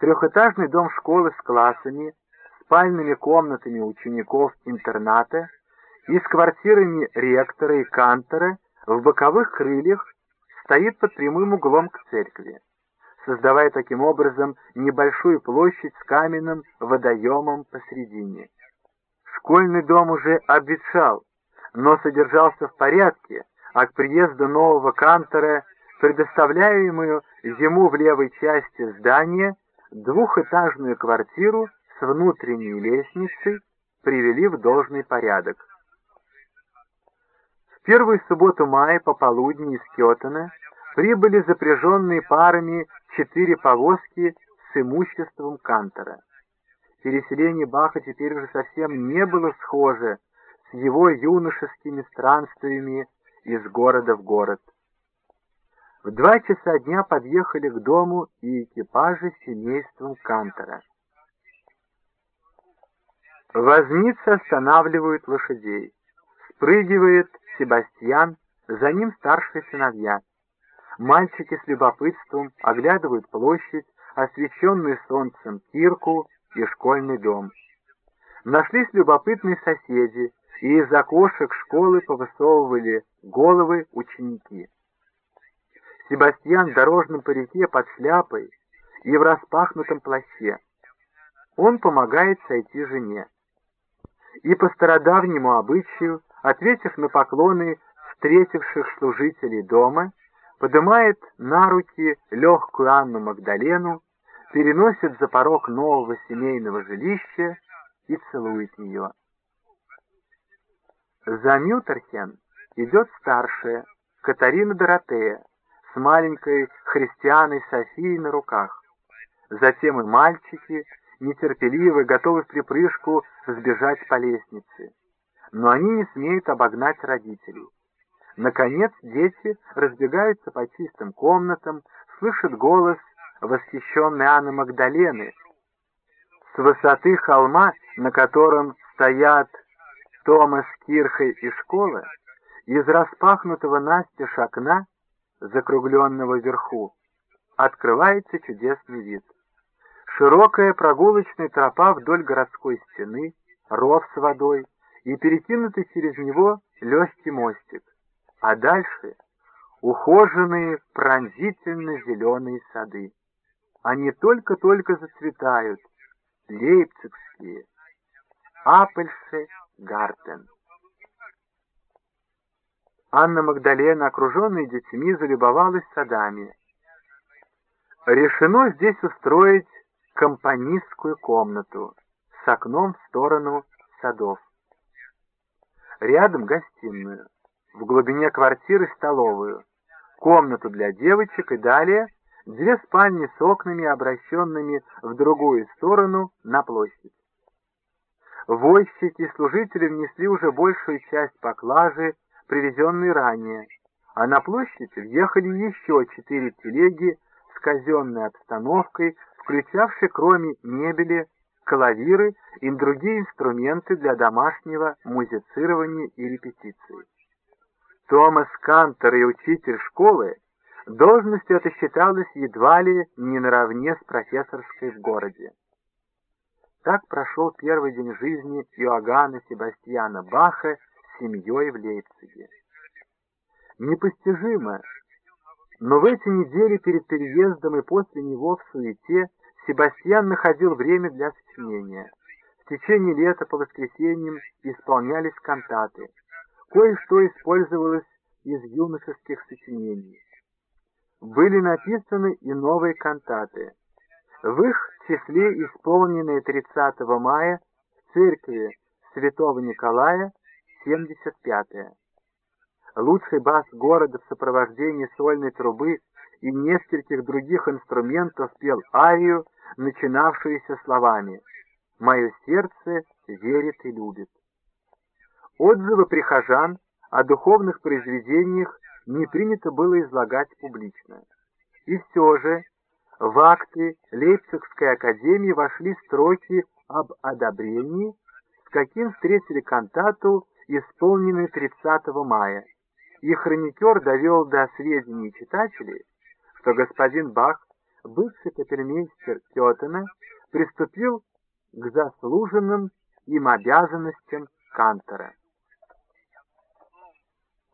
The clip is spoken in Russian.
трехэтажный дом школы с классами, спальными комнатами учеников интерната и с квартирами ректора и кантора в боковых крыльях стоит под прямым углом к церкви, создавая таким образом небольшую площадь с каменным водоемом посредине. Школьный дом уже обветшал, но содержался в порядке, а к приезду нового кантора предоставляемую ему в левой части здания двухэтажную квартиру с внутренней лестницей привели в должный порядок. В первую субботу мая пополудни из Кетона прибыли запряженные парами четыре повозки с имуществом Кантора. Переселение Баха теперь уже совсем не было схоже с его юношескими странствиями из города в город. В два часа дня подъехали к дому и экипажи с семейством Кантора. Возницы останавливают лошадей. Спрыгивает Себастьян, за ним старшие сыновья. Мальчики с любопытством оглядывают площадь, освещенную солнцем кирку и школьный дом. Нашлись любопытные соседи, и из окошек школы повысовывали головы ученики. Себастьян в дорожном парике под шляпой и в распахнутом плаще. Он помогает сойти жене. И по стародавнему обычаю, ответив на поклоны встретивших служителей дома, поднимает на руки легкую Анну Магдалену, переносит за порог нового семейного жилища и целует ее. За Мютерхен идет старшая, Катарина Доротея, с маленькой христианой Софией на руках. Затем и мальчики, нетерпеливы, готовы в припрыжку сбежать по лестнице. Но они не смеют обогнать родителей. Наконец дети разбегаются по чистым комнатам, слышат голос восхищенной Анны Магдалены. С высоты холма, на котором стоят Томас Кирха и школа, из распахнутого настежь окна закругленного вверху, открывается чудесный вид. Широкая прогулочная тропа вдоль городской стены, ров с водой и перекинутый через него легкий мостик. А дальше ухоженные пронзительно-зеленые сады. Они только-только зацветают, лейпцигские, Апельше Гартен. Анна Магдалена, окруженная детьми, залюбовалась садами. Решено здесь устроить компанистскую комнату с окном в сторону садов. Рядом гостиную, в глубине квартиры столовую, комнату для девочек и далее две спальни с окнами, обращенными в другую сторону на площадь. Возчики и служители внесли уже большую часть поклажи привезенный ранее, а на площадь въехали еще четыре телеги с казенной обстановкой, включавшей кроме мебели, клавиры и другие инструменты для домашнего музицирования и репетиции. Томас Кантер и учитель школы, должность эта считалась едва ли не наравне с профессорской в городе. Так прошел первый день жизни Иоганна Себастьяна Баха семьей в Лейпциге. Непостижимо, но в эти недели перед переездом и после него в суете Себастьян находил время для сочинения. В течение лета по воскресеньям исполнялись кантаты. Кое-что использовалось из юношеских сочинений. Были написаны и новые кантаты. В их числе исполненные 30 мая в церкви Святого Николая 75-е. Лучший бас города в сопровождении сольной трубы и нескольких других инструментов пел арию, начинавшуюся словами «Мое сердце верит и любит». Отзывы прихожан о духовных произведениях не принято было излагать публично. И все же в акты Лейпцигской академии вошли строки об одобрении, с каким встретили кантату исполнены 30 мая, и хроникер довел до сведений читателей, что господин Бах, бывший капельмейстер Тетена, приступил к заслуженным им обязанностям кантора.